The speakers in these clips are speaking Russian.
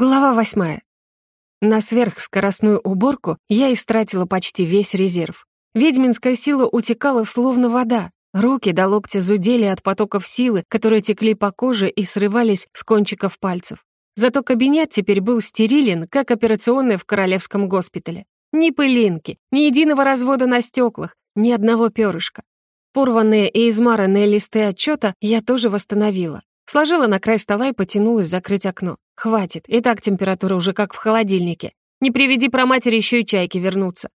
Глава восьмая. На сверхскоростную уборку я истратила почти весь резерв. Ведьминская сила утекала словно вода. Руки до локтя зудели от потоков силы, которые текли по коже и срывались с кончиков пальцев. Зато кабинет теперь был стерилен, как операционная в королевском госпитале. Ни пылинки, ни единого развода на стеклах, ни одного перышка. Порванные и измаранные листы отчета я тоже восстановила. Сложила на край стола и потянулась закрыть окно. Хватит, и так температура уже как в холодильнике. Не приведи про матери еще и чайки вернуться.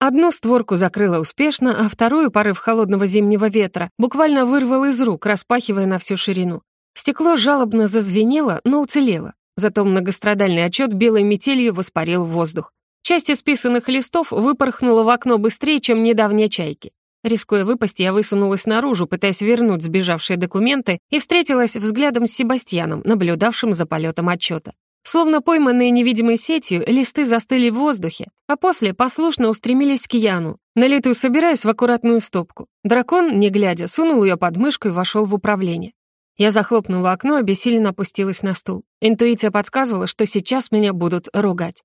Одну створку закрыла успешно, а вторую, порыв холодного зимнего ветра, буквально вырвал из рук, распахивая на всю ширину. Стекло жалобно зазвенело, но уцелело. Зато многострадальный отчет белой метелью воспарил в воздух. Часть исписанных листов выпорхнула в окно быстрее, чем недавние чайки. Рискуя выпасть, я высунулась наружу, пытаясь вернуть сбежавшие документы, и встретилась взглядом с Себастьяном, наблюдавшим за полетом отчета. Словно пойманные невидимой сетью, листы застыли в воздухе, а после послушно устремились к Яну, на лету собираясь в аккуратную стопку. Дракон, не глядя, сунул ее под мышку и вошел в управление. Я захлопнула окно, обессиленно опустилась на стул. Интуиция подсказывала, что сейчас меня будут ругать.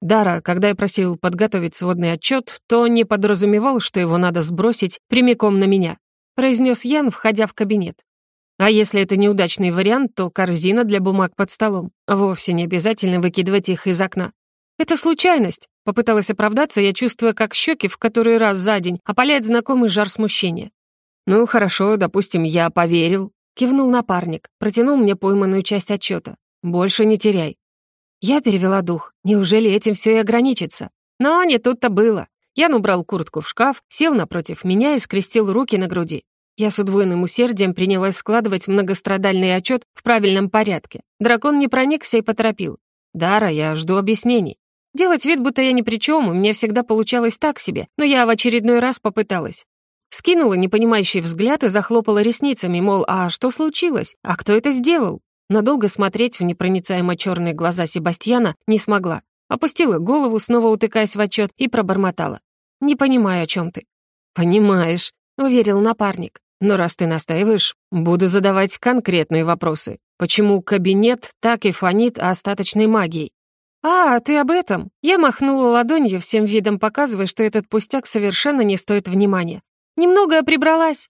Дара, когда я просил подготовить сводный отчет, то не подразумевал, что его надо сбросить прямиком на меня, произнес Ян, входя в кабинет. А если это неудачный вариант, то корзина для бумаг под столом. Вовсе не обязательно выкидывать их из окна. «Это случайность», — попыталась оправдаться, я чувствуя, как щеки в который раз за день опаляет знакомый жар смущения. «Ну, хорошо, допустим, я поверил», — кивнул напарник, протянул мне пойманную часть отчета. «Больше не теряй. Я перевела дух. Неужели этим все и ограничится? Но не тут-то было. Ян убрал куртку в шкаф, сел напротив меня и скрестил руки на груди. Я с удвоенным усердием принялась складывать многострадальный отчет в правильном порядке. Дракон не проникся и поторопил. «Дара, я жду объяснений». Делать вид, будто я ни при чем, у меня всегда получалось так себе, но я в очередной раз попыталась. Скинула непонимающий взгляд и захлопала ресницами, мол, а что случилось? А кто это сделал? Но долго смотреть в непроницаемо черные глаза Себастьяна не смогла. Опустила голову, снова утыкаясь в отчет, и пробормотала. «Не понимаю, о чем ты». «Понимаешь», — уверил напарник. «Но раз ты настаиваешь, буду задавать конкретные вопросы. Почему кабинет так и фонит остаточной магией?» «А, ты об этом?» Я махнула ладонью, всем видом показывая, что этот пустяк совершенно не стоит внимания. «Немного прибралась».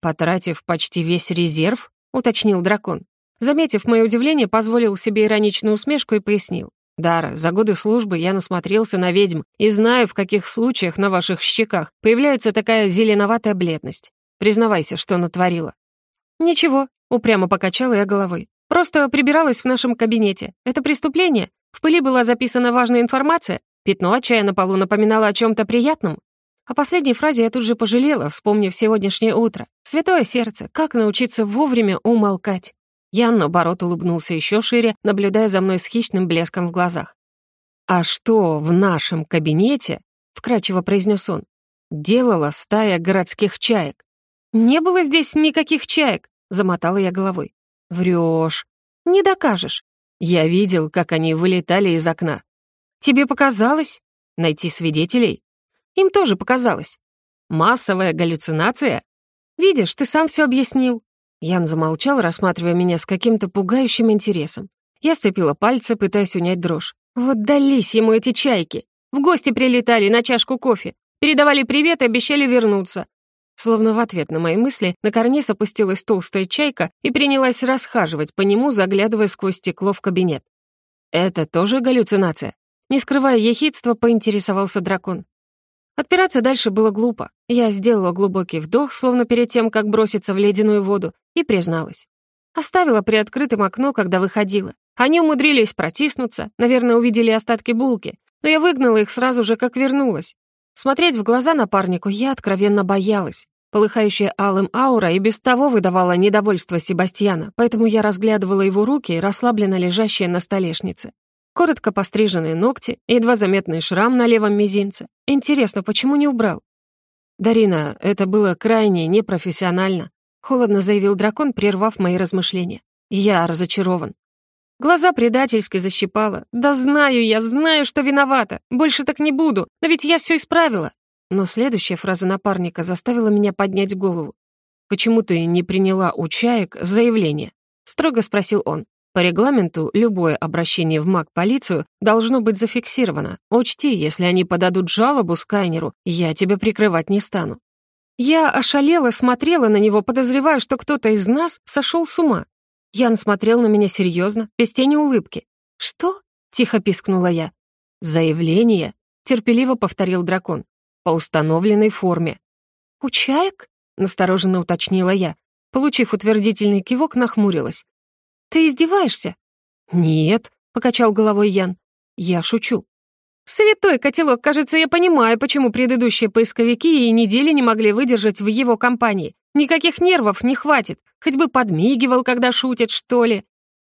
«Потратив почти весь резерв?» — уточнил дракон. Заметив мое удивление, позволил себе ироничную усмешку и пояснил. «Дара, за годы службы я насмотрелся на ведьм и знаю, в каких случаях на ваших щеках появляется такая зеленоватая бледность. Признавайся, что натворила». «Ничего», — упрямо покачала я головой. «Просто прибиралась в нашем кабинете. Это преступление? В пыли была записана важная информация? Пятно чая на полу напоминало о чем то приятном?» О последней фразе я тут же пожалела, вспомнив сегодняшнее утро. «Святое сердце, как научиться вовремя умолкать?» Ян, наоборот, улыбнулся еще шире, наблюдая за мной с хищным блеском в глазах. «А что в нашем кабинете?» — вкрадчиво произнес он. «Делала стая городских чаек». «Не было здесь никаких чаек», — замотала я головой. «Врёшь». «Не докажешь». «Я видел, как они вылетали из окна». «Тебе показалось?» «Найти свидетелей?» «Им тоже показалось». «Массовая галлюцинация?» «Видишь, ты сам все объяснил». Ян замолчал, рассматривая меня с каким-то пугающим интересом. Я сцепила пальцы, пытаясь унять дрожь. Вот дались ему эти чайки. В гости прилетали на чашку кофе. Передавали привет и обещали вернуться. Словно в ответ на мои мысли на карниз опустилась толстая чайка и принялась расхаживать по нему, заглядывая сквозь стекло в кабинет. «Это тоже галлюцинация?» Не скрывая ехидства, поинтересовался дракон. Отпираться дальше было глупо. Я сделала глубокий вдох, словно перед тем, как броситься в ледяную воду, и призналась. Оставила приоткрытым окно, когда выходила. Они умудрились протиснуться, наверное, увидели остатки булки, но я выгнала их сразу же, как вернулась. Смотреть в глаза напарнику я откровенно боялась. Полыхающая алым аура и без того выдавала недовольство Себастьяна, поэтому я разглядывала его руки, расслабленно лежащие на столешнице. Коротко постриженные ногти, едва заметный шрам на левом мизинце. Интересно, почему не убрал? «Дарина, это было крайне непрофессионально», — холодно заявил дракон, прервав мои размышления. «Я разочарован». Глаза предательски защипала. «Да знаю я, знаю, что виновата. Больше так не буду. Но ведь я все исправила». Но следующая фраза напарника заставила меня поднять голову. «Почему ты не приняла у чаек заявление?» — строго спросил он. По регламенту, любое обращение в МАК-полицию должно быть зафиксировано. Учти, если они подадут жалобу Скайнеру, я тебя прикрывать не стану. Я ошалела, смотрела на него, подозревая, что кто-то из нас сошел с ума. Ян смотрел на меня серьезно, без тени улыбки. «Что?» — тихо пискнула я. «Заявление», — терпеливо повторил дракон, «по установленной форме». «У чаек?» — настороженно уточнила я. Получив утвердительный кивок, нахмурилась. «Ты издеваешься?» «Нет», — покачал головой Ян. «Я шучу». «Святой котелок, кажется, я понимаю, почему предыдущие поисковики и недели не могли выдержать в его компании. Никаких нервов не хватит, хоть бы подмигивал, когда шутит, что ли.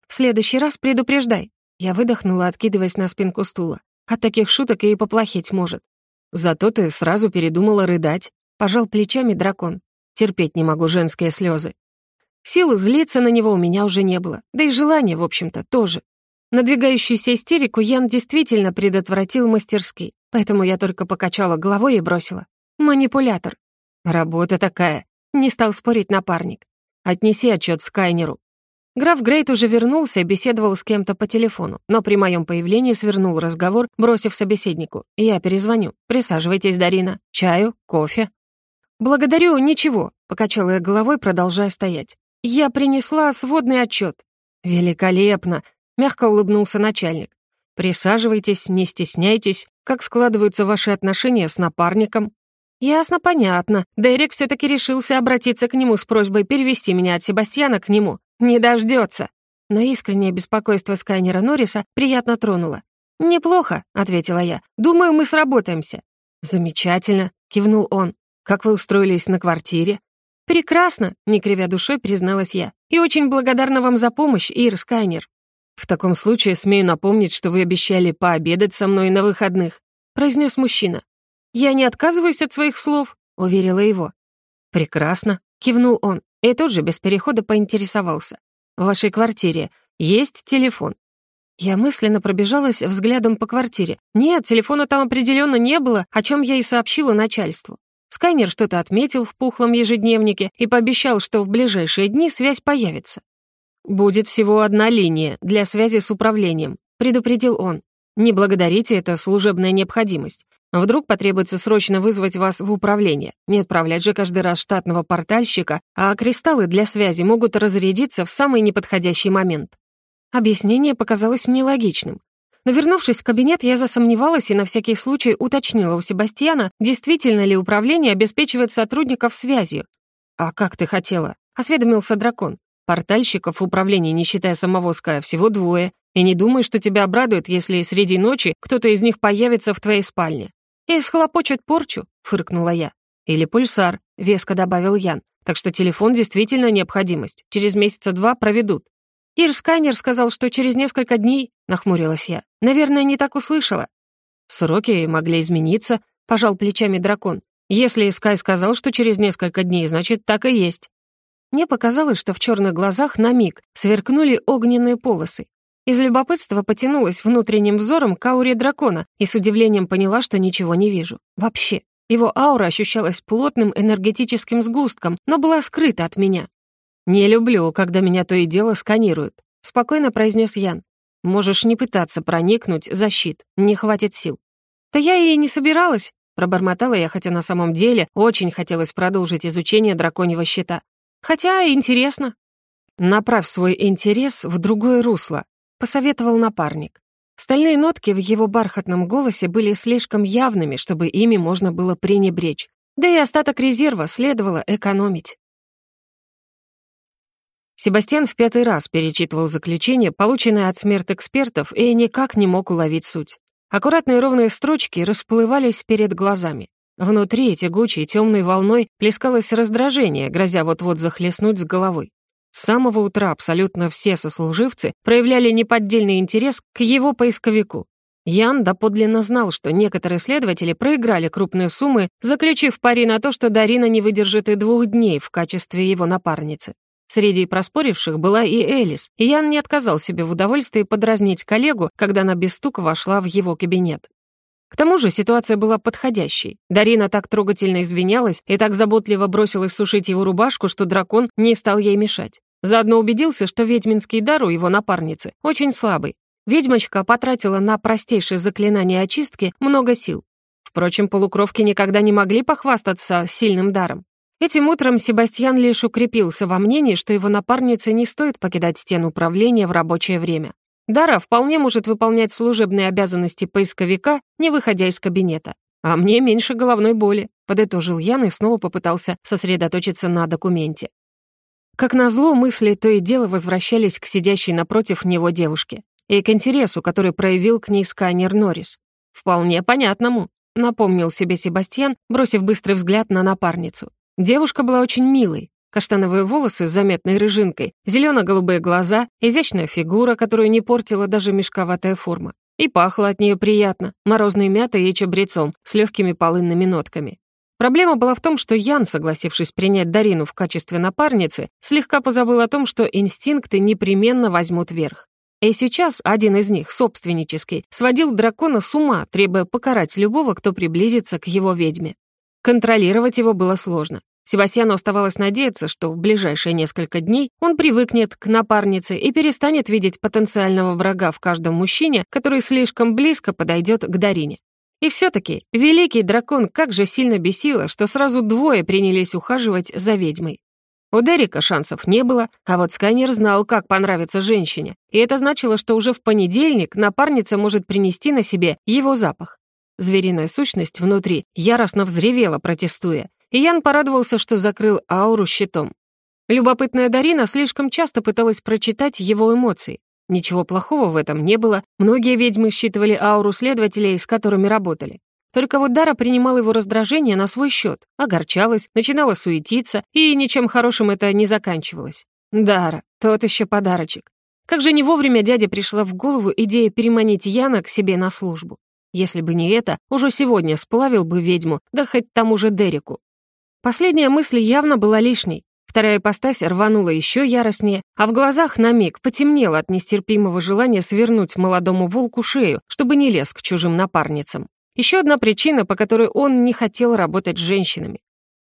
В следующий раз предупреждай». Я выдохнула, откидываясь на спинку стула. От таких шуток и поплохеть может. «Зато ты сразу передумала рыдать», — пожал плечами дракон. «Терпеть не могу женские слезы. Силы злиться на него у меня уже не было, да и желания, в общем-то, тоже. Надвигающуюся истерику Ян действительно предотвратил мастерски, поэтому я только покачала головой и бросила. «Манипулятор». «Работа такая», — не стал спорить напарник. «Отнеси отчет Скайнеру». Граф Грейт уже вернулся и беседовал с кем-то по телефону, но при моем появлении свернул разговор, бросив собеседнику. «Я перезвоню. Присаживайтесь, Дарина. Чаю? Кофе?» «Благодарю, ничего», — покачала я головой, продолжая стоять. «Я принесла сводный отчет». «Великолепно!» Мягко улыбнулся начальник. «Присаживайтесь, не стесняйтесь. Как складываются ваши отношения с напарником?» «Ясно, понятно. Дерек все таки решился обратиться к нему с просьбой перевести меня от Себастьяна к нему. Не дождется. Но искреннее беспокойство Скайнера Норриса приятно тронуло. «Неплохо», — ответила я. «Думаю, мы сработаемся». «Замечательно», — кивнул он. «Как вы устроились на квартире?» «Прекрасно», — не кривя душой призналась я. «И очень благодарна вам за помощь, Ир Скайнер». «В таком случае смею напомнить, что вы обещали пообедать со мной на выходных», — произнес мужчина. «Я не отказываюсь от своих слов», — уверила его. «Прекрасно», — кивнул он, и тут же без перехода поинтересовался. «В вашей квартире есть телефон?» Я мысленно пробежалась взглядом по квартире. Нет, телефона там определенно не было, о чем я и сообщила начальству. Скайнер что-то отметил в пухлом ежедневнике и пообещал, что в ближайшие дни связь появится. «Будет всего одна линия для связи с управлением», — предупредил он. «Не благодарите, это служебная необходимость. Вдруг потребуется срочно вызвать вас в управление. Не отправлять же каждый раз штатного портальщика, а кристаллы для связи могут разрядиться в самый неподходящий момент». Объяснение показалось мне логичным. Но вернувшись в кабинет, я засомневалась и на всякий случай уточнила у Себастьяна, действительно ли управление обеспечивает сотрудников связью. «А как ты хотела?» — осведомился дракон. Портальщиков в управлении, не считая самого Ская, всего двое. И не думай, что тебя обрадует, если среди ночи кто-то из них появится в твоей спальне. И схлопочет порчу, фыркнула я. Или пульсар, веско добавил Ян. Так что телефон действительно необходимость. Через месяца два проведут. Ир Скайнер сказал, что через несколько дней, нахмурилась я. Наверное, не так услышала. Сроки могли измениться, пожал плечами дракон. Если Скай сказал, что через несколько дней, значит, так и есть. Мне показалось, что в черных глазах на миг сверкнули огненные полосы. Из любопытства потянулась внутренним взором к ауре дракона и с удивлением поняла, что ничего не вижу. Вообще. Его аура ощущалась плотным энергетическим сгустком, но была скрыта от меня. «Не люблю, когда меня то и дело сканируют», — спокойно произнес Ян. «Можешь не пытаться проникнуть за щит, не хватит сил». «Да я и не собиралась», — пробормотала я, хотя на самом деле очень хотелось продолжить изучение драконьего щита. Хотя интересно. Направь свой интерес в другое русло, посоветовал напарник. Стальные нотки в его бархатном голосе были слишком явными, чтобы ими можно было пренебречь. Да и остаток резерва следовало экономить. Себастьян в пятый раз перечитывал заключение, полученное от смертэкспертов, и никак не мог уловить суть. Аккуратные ровные строчки расплывались перед глазами. Внутри тягучей темной волной плескалось раздражение, грозя вот-вот захлестнуть с головой. С самого утра абсолютно все сослуживцы проявляли неподдельный интерес к его поисковику. Ян доподлинно знал, что некоторые следователи проиграли крупные суммы, заключив пари на то, что Дарина не выдержит и двух дней в качестве его напарницы. Среди проспоривших была и Элис, и Ян не отказал себе в удовольствии подразнить коллегу, когда она без стука вошла в его кабинет. К тому же ситуация была подходящей. Дарина так трогательно извинялась и так заботливо бросилась сушить его рубашку, что дракон не стал ей мешать. Заодно убедился, что ведьминский дар у его напарницы очень слабый. Ведьмочка потратила на простейшее заклинание очистки много сил. Впрочем, полукровки никогда не могли похвастаться сильным даром. Этим утром Себастьян лишь укрепился во мнении, что его напарнице не стоит покидать стену управления в рабочее время. Дара вполне может выполнять служебные обязанности поисковика, не выходя из кабинета. А мне меньше головной боли, подытожил Ян и снова попытался сосредоточиться на документе. Как назло, мысли то и дело возвращались к сидящей напротив него девушке и к интересу, который проявил к ней сканер Норрис. Вполне понятному, напомнил себе Себастьян, бросив быстрый взгляд на напарницу. Девушка была очень милой. Каштановые волосы с заметной рыжинкой, зелено-голубые глаза, изящная фигура, которую не портила даже мешковатая форма. И пахло от нее приятно, морозной мятой и чабрецом, с легкими полынными нотками. Проблема была в том, что Ян, согласившись принять Дарину в качестве напарницы, слегка позабыл о том, что инстинкты непременно возьмут верх. И сейчас один из них, собственнический, сводил дракона с ума, требуя покарать любого, кто приблизится к его ведьме. Контролировать его было сложно. Себастьяну оставалось надеяться, что в ближайшие несколько дней он привыкнет к напарнице и перестанет видеть потенциального врага в каждом мужчине, который слишком близко подойдет к Дарине. И все-таки великий дракон как же сильно бесило, что сразу двое принялись ухаживать за ведьмой. У Дерека шансов не было, а вот Скайнер знал, как понравиться женщине, и это значило, что уже в понедельник напарница может принести на себе его запах. Звериная сущность внутри яростно взревела, протестуя, и Ян порадовался, что закрыл ауру щитом. Любопытная Дарина слишком часто пыталась прочитать его эмоции. Ничего плохого в этом не было, многие ведьмы считывали ауру следователей, с которыми работали. Только вот Дара принимала его раздражение на свой счет, огорчалась, начинала суетиться, и ничем хорошим это не заканчивалось. Дара, тот еще подарочек. Как же не вовремя дяде пришла в голову идея переманить Яна к себе на службу. Если бы не это, уже сегодня сплавил бы ведьму, да хоть тому же Дереку. Последняя мысль явно была лишней. Вторая ипостась рванула еще яростнее, а в глазах на миг потемнело от нестерпимого желания свернуть молодому волку шею, чтобы не лез к чужим напарницам. Еще одна причина, по которой он не хотел работать с женщинами.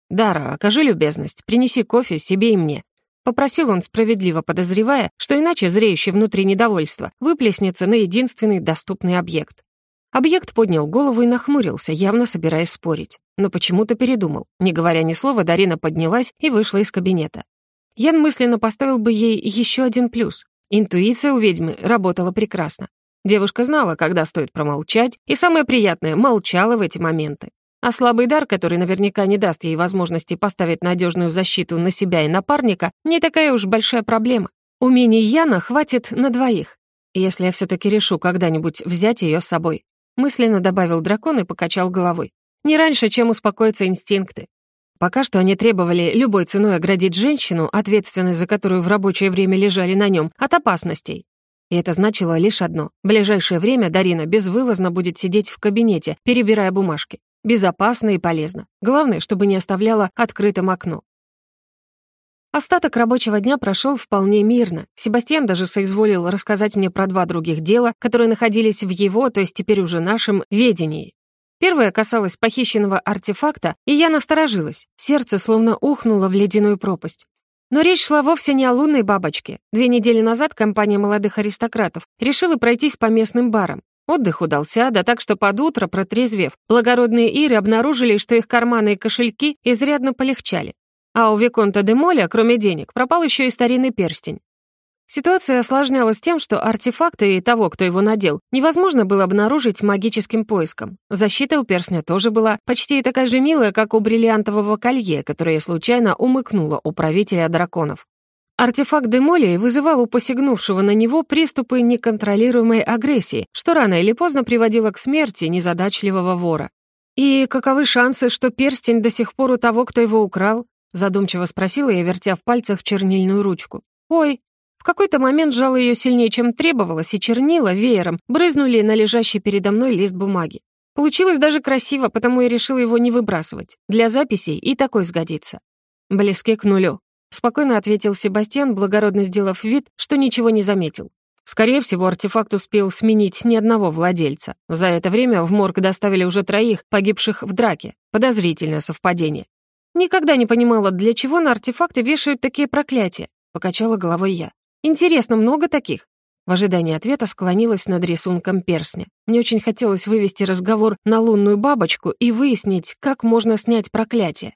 «Дара, окажи любезность, принеси кофе себе и мне», — попросил он, справедливо подозревая, что иначе зреющее внутри недовольство выплеснется на единственный доступный объект. Объект поднял голову и нахмурился, явно собираясь спорить. Но почему-то передумал. Не говоря ни слова, Дарина поднялась и вышла из кабинета. Ян мысленно поставил бы ей еще один плюс. Интуиция у ведьмы работала прекрасно. Девушка знала, когда стоит промолчать, и самое приятное — молчала в эти моменты. А слабый дар, который наверняка не даст ей возможности поставить надежную защиту на себя и напарника, не такая уж большая проблема. Умений Яна хватит на двоих, если я все таки решу когда-нибудь взять ее с собой. Мысленно добавил дракон и покачал головой. Не раньше, чем успокоятся инстинкты. Пока что они требовали любой ценой оградить женщину, ответственность за которую в рабочее время лежали на нем, от опасностей. И это значило лишь одно. В ближайшее время Дарина безвылазно будет сидеть в кабинете, перебирая бумажки. Безопасно и полезно. Главное, чтобы не оставляла открытым окно. Остаток рабочего дня прошел вполне мирно. Себастьян даже соизволил рассказать мне про два других дела, которые находились в его, то есть теперь уже нашем, ведении. Первое касалось похищенного артефакта, и я насторожилась. Сердце словно ухнуло в ледяную пропасть. Но речь шла вовсе не о лунной бабочке. Две недели назад компания молодых аристократов решила пройтись по местным барам. Отдых удался, да так, что под утро, протрезвев, благородные иры обнаружили, что их карманы и кошельки изрядно полегчали. А у Виконта де Моля, кроме денег, пропал еще и старинный перстень. Ситуация осложнялась тем, что артефакты и того, кто его надел, невозможно было обнаружить магическим поиском. Защита у перстня тоже была почти такая же милая, как у бриллиантового колье, которое я случайно умыкнула у правителя драконов. Артефакт Демолии вызывал у посягнувшего на него приступы неконтролируемой агрессии, что рано или поздно приводило к смерти незадачливого вора. «И каковы шансы, что перстень до сих пор у того, кто его украл?» Задумчиво спросила я, вертя в пальцах чернильную ручку. «Ой!» В какой-то момент жало ее сильнее, чем требовалось, и чернила веером брызнули на лежащий передо мной лист бумаги. Получилось даже красиво, потому я решила его не выбрасывать. Для записей и такой сгодится. «Близки к нулю», — спокойно ответил Себастьян, благородно сделав вид, что ничего не заметил. Скорее всего, артефакт успел сменить ни одного владельца. За это время в морг доставили уже троих, погибших в драке. Подозрительное совпадение. Никогда не понимала, для чего на артефакты вешают такие проклятия. — покачала головой я. «Интересно, много таких?» В ожидании ответа склонилась над рисунком перстня. Мне очень хотелось вывести разговор на лунную бабочку и выяснить, как можно снять проклятие.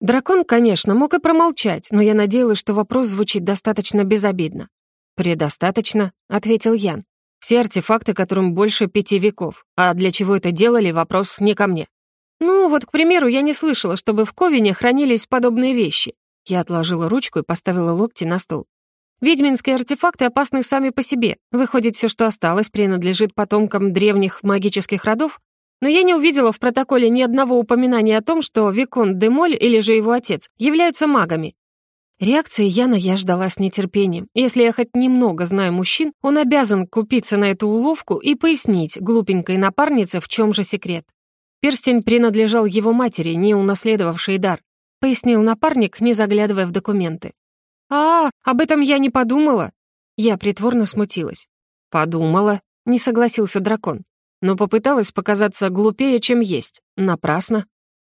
Дракон, конечно, мог и промолчать, но я надеялась, что вопрос звучит достаточно безобидно. «Предостаточно», — ответил Ян. «Все артефакты, которым больше пяти веков. А для чего это делали, вопрос не ко мне». «Ну, вот, к примеру, я не слышала, чтобы в Ковине хранились подобные вещи». Я отложила ручку и поставила локти на стол. Ведьминские артефакты опасны сами по себе. Выходит, все, что осталось, принадлежит потомкам древних магических родов? Но я не увидела в протоколе ни одного упоминания о том, что Викон де Моль или же его отец являются магами. Реакции Яна я ждала с нетерпением. Если я хоть немного знаю мужчин, он обязан купиться на эту уловку и пояснить глупенькой напарнице, в чем же секрет. Перстень принадлежал его матери, не унаследовавшей дар, пояснил напарник, не заглядывая в документы. «А, об этом я не подумала!» Я притворно смутилась. «Подумала», — не согласился дракон но попыталась показаться глупее, чем есть. Напрасно.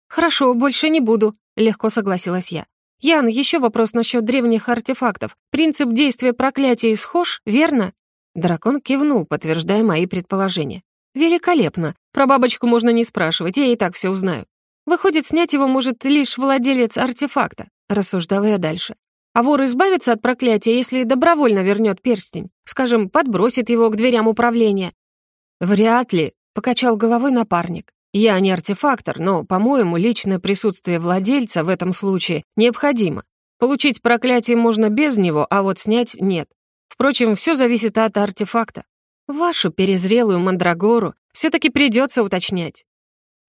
«Хорошо, больше не буду», — легко согласилась я. «Ян, еще вопрос насчет древних артефактов. Принцип действия проклятия схож, верно?» Дракон кивнул, подтверждая мои предположения. «Великолепно. Про бабочку можно не спрашивать, я и так все узнаю. Выходит, снять его может лишь владелец артефакта», — рассуждала я дальше. «А вор избавится от проклятия, если добровольно вернет перстень? Скажем, подбросит его к дверям управления, «Вряд ли», — покачал головой напарник. «Я не артефактор, но, по-моему, личное присутствие владельца в этом случае необходимо. Получить проклятие можно без него, а вот снять нет. Впрочем, все зависит от артефакта. Вашу перезрелую мандрагору все таки придется уточнять».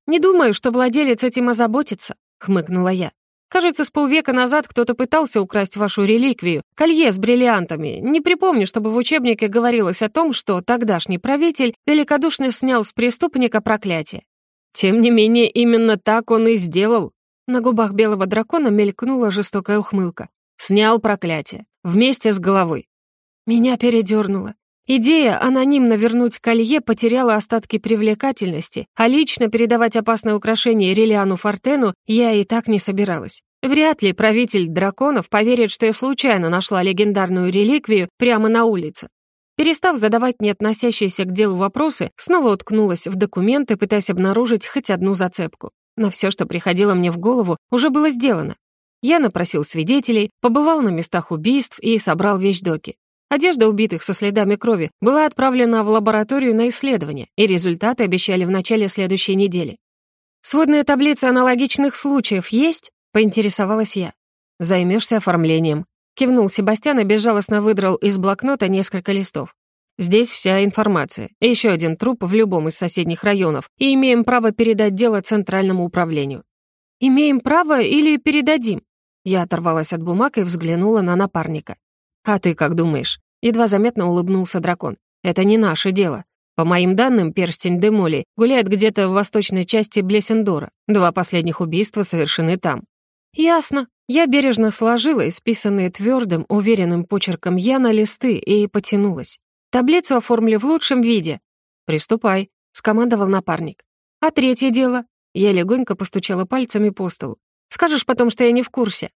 «Не думаю, что владелец этим озаботится», — хмыкнула я. Кажется, с полвека назад кто-то пытался украсть вашу реликвию, колье с бриллиантами. Не припомню, чтобы в учебнике говорилось о том, что тогдашний правитель великодушно снял с преступника проклятие. Тем не менее, именно так он и сделал. На губах белого дракона мелькнула жестокая ухмылка. Снял проклятие. Вместе с головой. Меня передернуло. Идея анонимно вернуть колье потеряла остатки привлекательности, а лично передавать опасное украшение Релиану Фортену я и так не собиралась. Вряд ли правитель драконов поверит, что я случайно нашла легендарную реликвию прямо на улице. Перестав задавать не относящиеся к делу вопросы, снова уткнулась в документы, пытаясь обнаружить хоть одну зацепку. Но все, что приходило мне в голову, уже было сделано. Я напросил свидетелей, побывал на местах убийств и собрал вещдоки. Одежда убитых со следами крови была отправлена в лабораторию на исследование, и результаты обещали в начале следующей недели. «Сводная таблица аналогичных случаев есть?» — поинтересовалась я. «Займешься оформлением», — кивнул Себастьян и безжалостно выдрал из блокнота несколько листов. «Здесь вся информация. Еще один труп в любом из соседних районов, и имеем право передать дело Центральному управлению». «Имеем право или передадим?» Я оторвалась от бумаг и взглянула на напарника. «А ты как думаешь?» Едва заметно улыбнулся дракон. «Это не наше дело. По моим данным, перстень Демоли гуляет где-то в восточной части Блесендора. Два последних убийства совершены там». «Ясно». Я бережно сложила исписанные твердым, уверенным почерком Яна листы и потянулась. «Таблицу оформлю в лучшем виде». «Приступай», — скомандовал напарник. «А третье дело?» Я легонько постучала пальцами по столу. «Скажешь потом, что я не в курсе».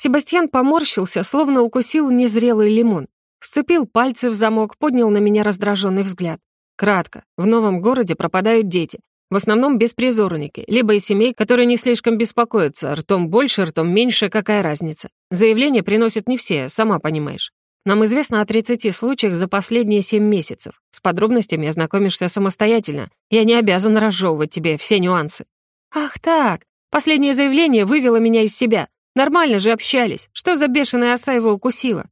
Себастьян поморщился, словно укусил незрелый лимон. Сцепил пальцы в замок, поднял на меня раздраженный взгляд. Кратко. В новом городе пропадают дети. В основном беспризорники, либо из семей, которые не слишком беспокоятся. Ртом больше, ртом меньше, какая разница. Заявления приносят не все, сама понимаешь. Нам известно о 30 случаях за последние 7 месяцев. С подробностями ознакомишься самостоятельно. Я не обязан разжевывать тебе все нюансы. Ах так, последнее заявление вывело меня из себя. Нормально же общались. Что за бешеная оса его укусила?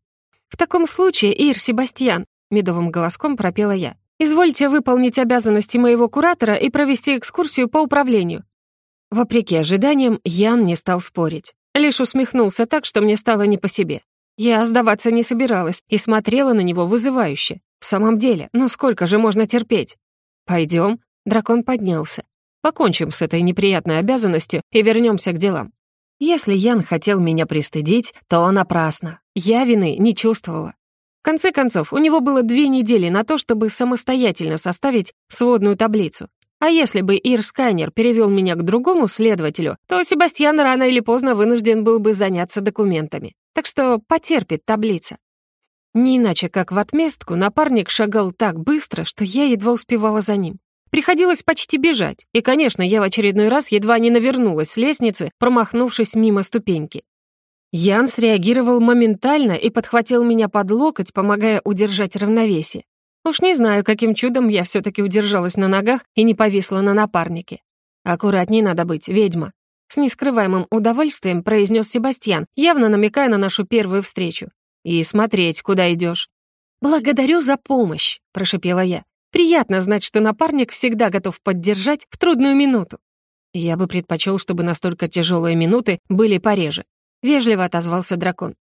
«В таком случае, Ир Себастьян», — медовым голоском пропела я, «извольте выполнить обязанности моего куратора и провести экскурсию по управлению». Вопреки ожиданиям, Ян не стал спорить. Лишь усмехнулся так, что мне стало не по себе. Я сдаваться не собиралась и смотрела на него вызывающе. В самом деле, ну сколько же можно терпеть? Пойдем. Дракон поднялся. Покончим с этой неприятной обязанностью и вернемся к делам. Если Ян хотел меня пристыдить, то напрасно. Я вины не чувствовала. В конце концов, у него было две недели на то, чтобы самостоятельно составить сводную таблицу. А если бы Ир-сканер перевел меня к другому следователю, то Себастьян рано или поздно вынужден был бы заняться документами. так что потерпит таблица. Не иначе, как в отместку, напарник шагал так быстро, что я едва успевала за ним. Приходилось почти бежать, и, конечно, я в очередной раз едва не навернулась с лестницы, промахнувшись мимо ступеньки. Ян среагировал моментально и подхватил меня под локоть, помогая удержать равновесие. Уж не знаю, каким чудом я все таки удержалась на ногах и не повисла на напарнике. «Аккуратней надо быть, ведьма», — с нескрываемым удовольствием произнес Себастьян, явно намекая на нашу первую встречу и смотреть, куда идешь. «Благодарю за помощь», — прошипела я. «Приятно знать, что напарник всегда готов поддержать в трудную минуту». «Я бы предпочел, чтобы настолько тяжелые минуты были пореже», — вежливо отозвался дракон.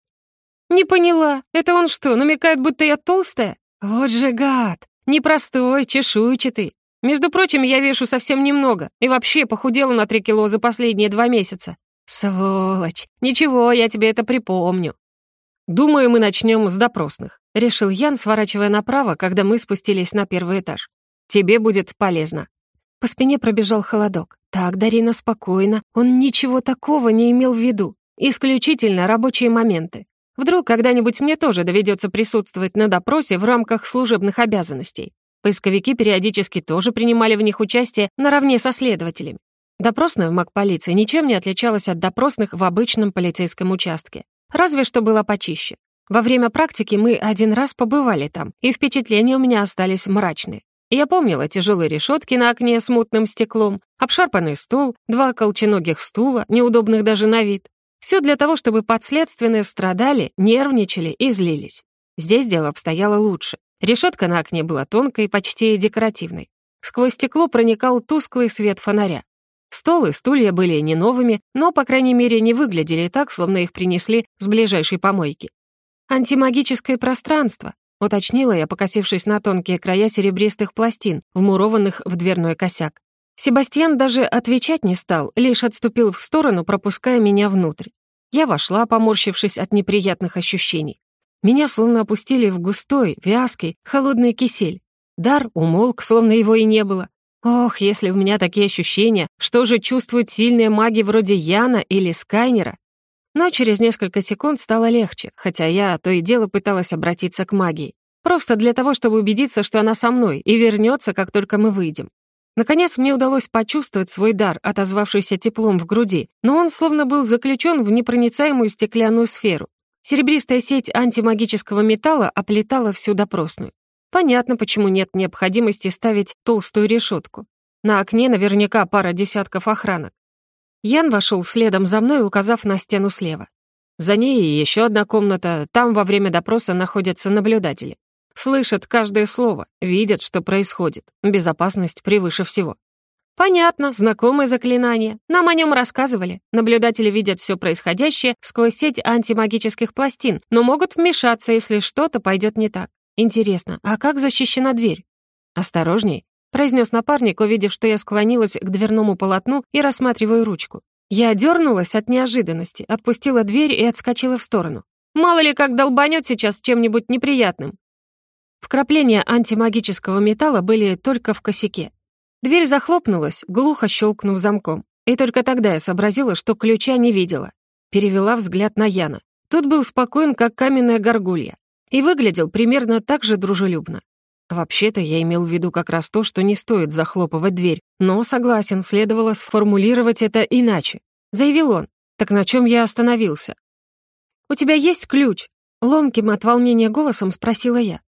«Не поняла. Это он что, намекает, будто я толстая? Вот же гад! Непростой, чешуйчатый. Между прочим, я вешу совсем немного и вообще похудела на три кило за последние два месяца. Сволочь! Ничего, я тебе это припомню. «Думаю, мы начнем с допросных», — решил Ян, сворачивая направо, когда мы спустились на первый этаж. «Тебе будет полезно». По спине пробежал холодок. «Так, Дарина, спокойно. Он ничего такого не имел в виду. Исключительно рабочие моменты. Вдруг когда-нибудь мне тоже доведется присутствовать на допросе в рамках служебных обязанностей. Поисковики периодически тоже принимали в них участие наравне со следователями. Допросная в МакПолиции ничем не отличалась от допросных в обычном полицейском участке. Разве что было почище. Во время практики мы один раз побывали там, и впечатления у меня остались мрачные. Я помнила тяжелые решетки на окне с мутным стеклом, обшарпанный стол, два колченогих стула, неудобных даже на вид. Все для того, чтобы подследственные страдали, нервничали и злились. Здесь дело обстояло лучше. Решетка на окне была тонкой, почти декоративной. Сквозь стекло проникал тусклый свет фонаря. Стол и стулья были не новыми, но, по крайней мере, не выглядели так, словно их принесли с ближайшей помойки. «Антимагическое пространство», — уточнила я, покосившись на тонкие края серебристых пластин, вмурованных в дверной косяк. Себастьян даже отвечать не стал, лишь отступил в сторону, пропуская меня внутрь. Я вошла, поморщившись от неприятных ощущений. Меня словно опустили в густой, вязкий, холодный кисель. Дар умолк, словно его и не было. Ох, если у меня такие ощущения, что же чувствуют сильные маги вроде Яна или Скайнера? Но через несколько секунд стало легче, хотя я то и дело пыталась обратиться к магии. Просто для того, чтобы убедиться, что она со мной и вернется, как только мы выйдем. Наконец мне удалось почувствовать свой дар, отозвавшийся теплом в груди, но он словно был заключен в непроницаемую стеклянную сферу. Серебристая сеть антимагического металла оплетала всю допросную. Понятно, почему нет необходимости ставить толстую решетку. На окне наверняка пара десятков охранок. Ян вошел следом за мной, указав на стену слева. За ней еще одна комната, там во время допроса находятся наблюдатели. Слышат каждое слово, видят, что происходит. Безопасность превыше всего. Понятно, знакомое заклинание. Нам о нем рассказывали. Наблюдатели видят все происходящее сквозь сеть антимагических пластин, но могут вмешаться, если что-то пойдет не так. «Интересно, а как защищена дверь?» «Осторожней», — произнес напарник, увидев, что я склонилась к дверному полотну и рассматриваю ручку. Я дернулась от неожиданности, отпустила дверь и отскочила в сторону. Мало ли как долбанет сейчас чем-нибудь неприятным. Вкрапления антимагического металла были только в косяке. Дверь захлопнулась, глухо щелкнув замком. И только тогда я сообразила, что ключа не видела. Перевела взгляд на Яна. Тут был спокоен, как каменная горгулья и выглядел примерно так же дружелюбно. Вообще-то я имел в виду как раз то, что не стоит захлопывать дверь, но, согласен, следовало сформулировать это иначе. Заявил он. Так на чем я остановился? «У тебя есть ключ?» Ломким от волнения голосом спросила я.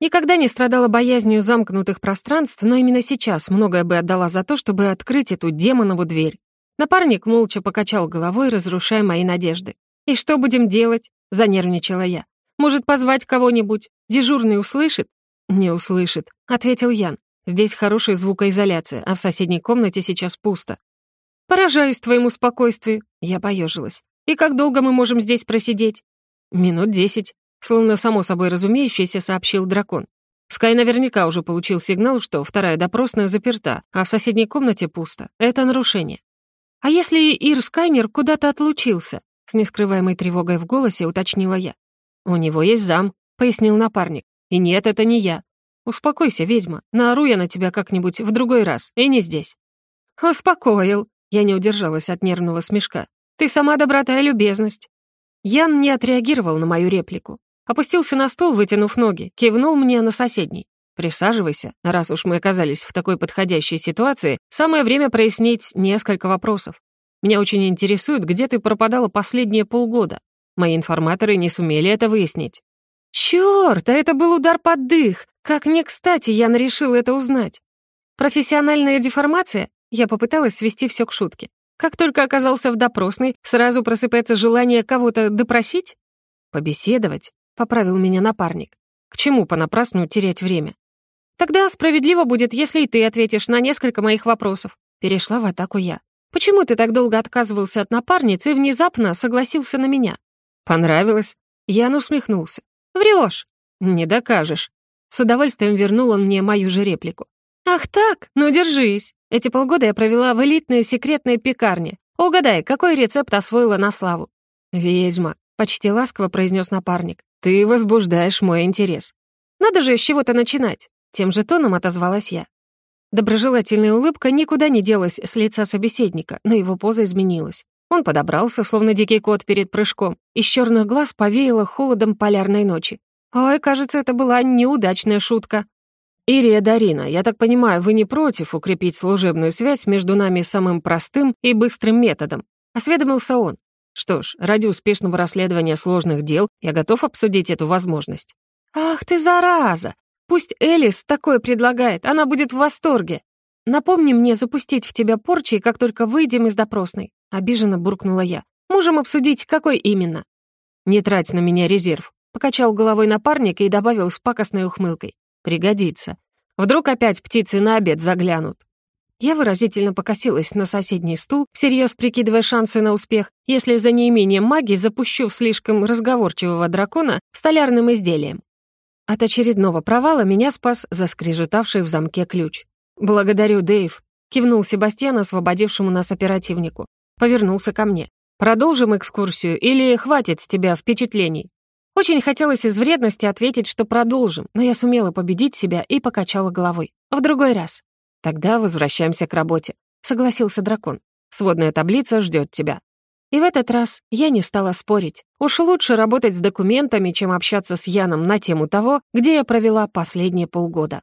Никогда не страдала боязнью замкнутых пространств, но именно сейчас многое бы отдала за то, чтобы открыть эту демонову дверь. Напарник молча покачал головой, разрушая мои надежды. «И что будем делать?» — занервничала я. Может, позвать кого-нибудь? Дежурный услышит?» «Не услышит», — ответил Ян. «Здесь хорошая звукоизоляция, а в соседней комнате сейчас пусто». «Поражаюсь твоему спокойствию», — я поежилась. «И как долго мы можем здесь просидеть?» «Минут десять», — словно само собой разумеющееся сообщил дракон. Скай наверняка уже получил сигнал, что вторая допросная заперта, а в соседней комнате пусто. Это нарушение. «А если Ир Скайнер куда-то отлучился?» С нескрываемой тревогой в голосе уточнила я. «У него есть зам», — пояснил напарник. «И нет, это не я. Успокойся, ведьма, наору я на тебя как-нибудь в другой раз, и не здесь». «Успокоил», — я не удержалась от нервного смешка. «Ты сама доброта и любезность». Ян не отреагировал на мою реплику. Опустился на стол, вытянув ноги, кивнул мне на соседний. «Присаживайся. Раз уж мы оказались в такой подходящей ситуации, самое время прояснить несколько вопросов. Меня очень интересует, где ты пропадала последние полгода. Мои информаторы не сумели это выяснить». «Чёрт, а это был удар под дых! Как не кстати Ян решил это узнать!» «Профессиональная деформация?» Я попыталась свести все к шутке. Как только оказался в допросной, сразу просыпается желание кого-то допросить? «Побеседовать», — поправил меня напарник. «К чему понапрасну терять время?» «Тогда справедливо будет, если и ты ответишь на несколько моих вопросов». Перешла в атаку я. «Почему ты так долго отказывался от напарницы и внезапно согласился на меня?» «Понравилось?» Ян усмехнулся. «Врешь!» «Не докажешь». С удовольствием вернул он мне мою же реплику. «Ах так? Ну, держись!» Эти полгода я провела в элитной секретной пекарне. Угадай, какой рецепт освоила на славу?» «Ведьма», — почти ласково произнес напарник. «Ты возбуждаешь мой интерес». «Надо же с чего-то начинать», — тем же тоном отозвалась я. Доброжелательная улыбка никуда не делась с лица собеседника, но его поза изменилась. Он подобрался, словно дикий кот перед прыжком. Из черных глаз повеяло холодом полярной ночи. Ой, кажется, это была неудачная шутка. «Ирия Дарина, я так понимаю, вы не против укрепить служебную связь между нами самым простым и быстрым методом?» — осведомился он. «Что ж, ради успешного расследования сложных дел я готов обсудить эту возможность». «Ах ты, зараза! Пусть Элис такое предлагает, она будет в восторге. Напомни мне запустить в тебя порчи, как только выйдем из допросной», — обиженно буркнула я. «Можем обсудить, какой именно». «Не трать на меня резерв», — покачал головой напарник и добавил с пакостной ухмылкой. Пригодится. Вдруг опять птицы на обед заглянут. Я выразительно покосилась на соседний стул, всерьез прикидывая шансы на успех, если за неимением магии запущу в слишком разговорчивого дракона столярным изделием. От очередного провала меня спас заскрежетавший в замке ключ. «Благодарю, Дэйв», — кивнул Себастьян освободившему нас оперативнику. Повернулся ко мне. «Продолжим экскурсию или хватит с тебя впечатлений?» Очень хотелось из вредности ответить, что продолжим, но я сумела победить себя и покачала головой. В другой раз. Тогда возвращаемся к работе, согласился дракон. Сводная таблица ждет тебя. И в этот раз я не стала спорить. Уж лучше работать с документами, чем общаться с Яном на тему того, где я провела последние полгода.